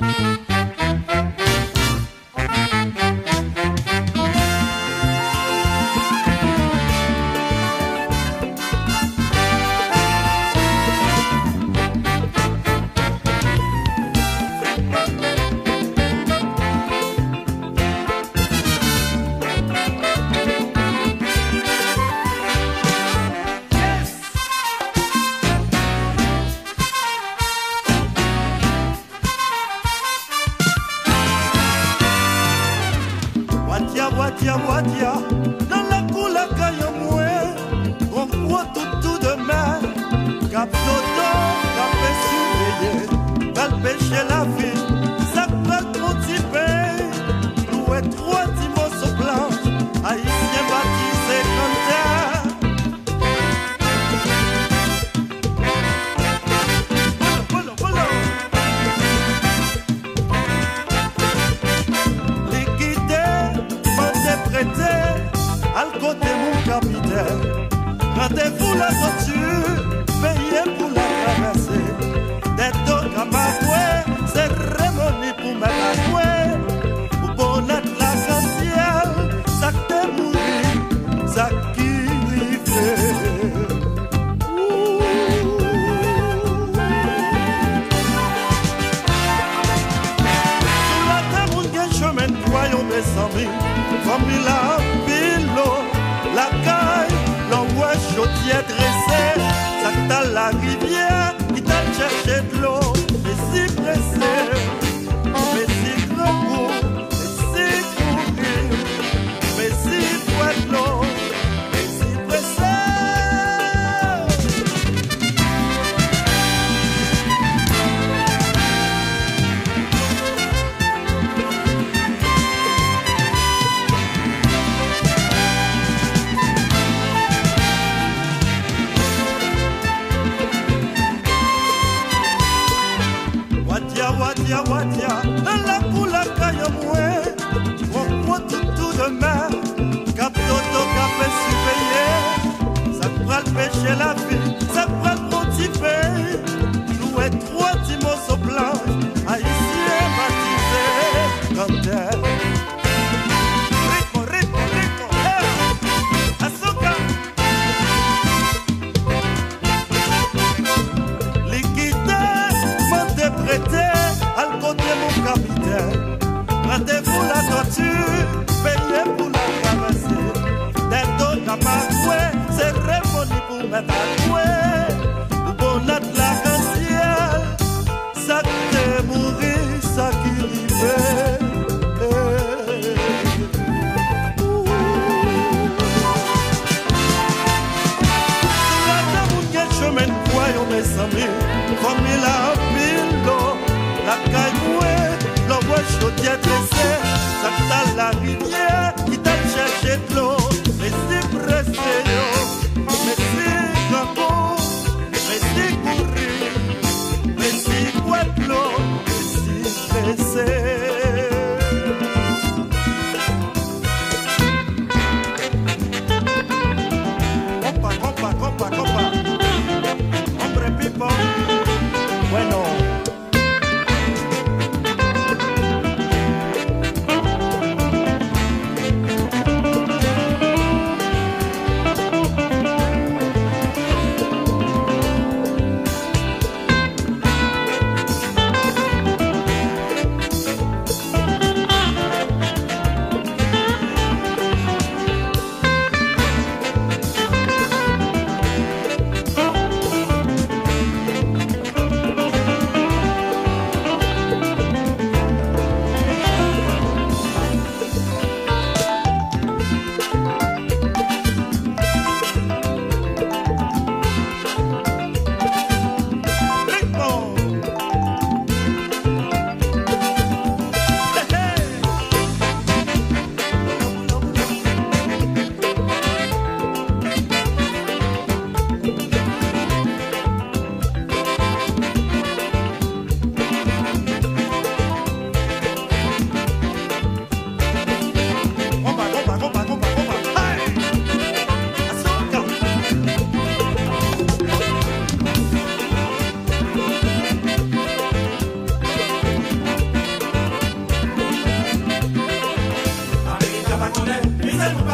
Müzik Wadia Wadia al kote moun kapitel Radevou la sotu, peye pou la travese Deto kapakwe, seremoni pou metakwe Ou bonet la kantiel, sakte mouri, sakte watia watia nalakulaka yo mwe. Okwo tutu demain kaptoto kapesupeye sakpral peche la vie rendez-vous la tortue. pied dressé, ça t'a la rivière qui t'a cherché de l'eau.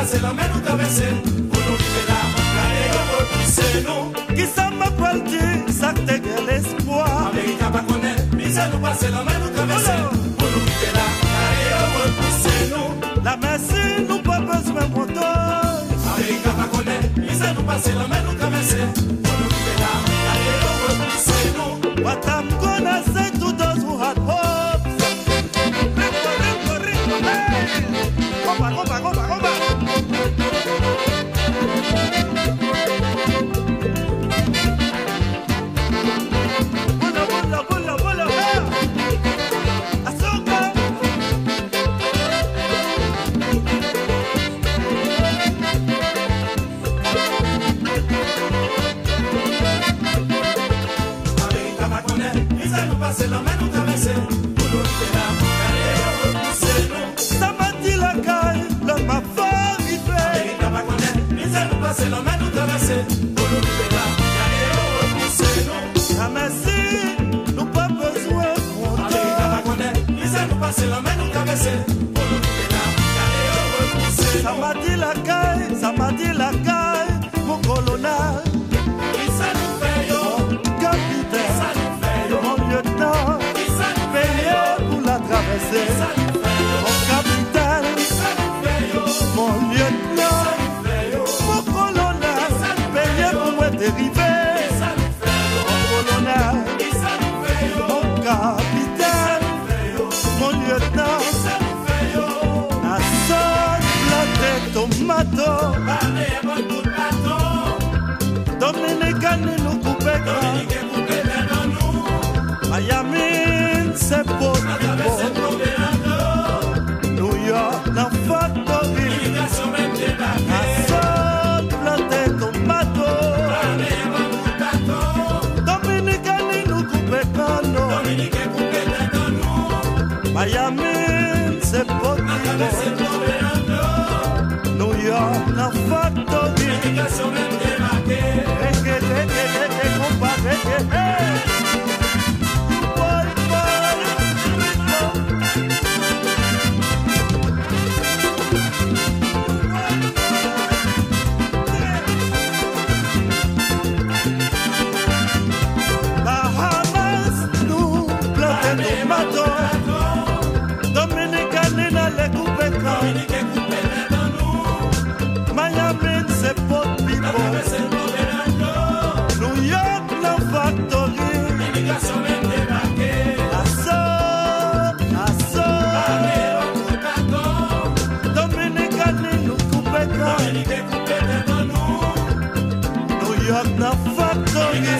pase la men nou travese Pou nou vive la mankare yo pou pise nou. Ki sa ma pal di, sa te gel espoi Amerika pa kone, mize nou pase la men nou travese Pou nou vive la mankare yo pou pise nou. La mersi nou pa bezwen poton Amerika pa kone, mize nou pase la men nou travese se lo menos capitaine, mon lieutenant. La seule au mato. Dominique nous coupe Miami, c'est York na fakanye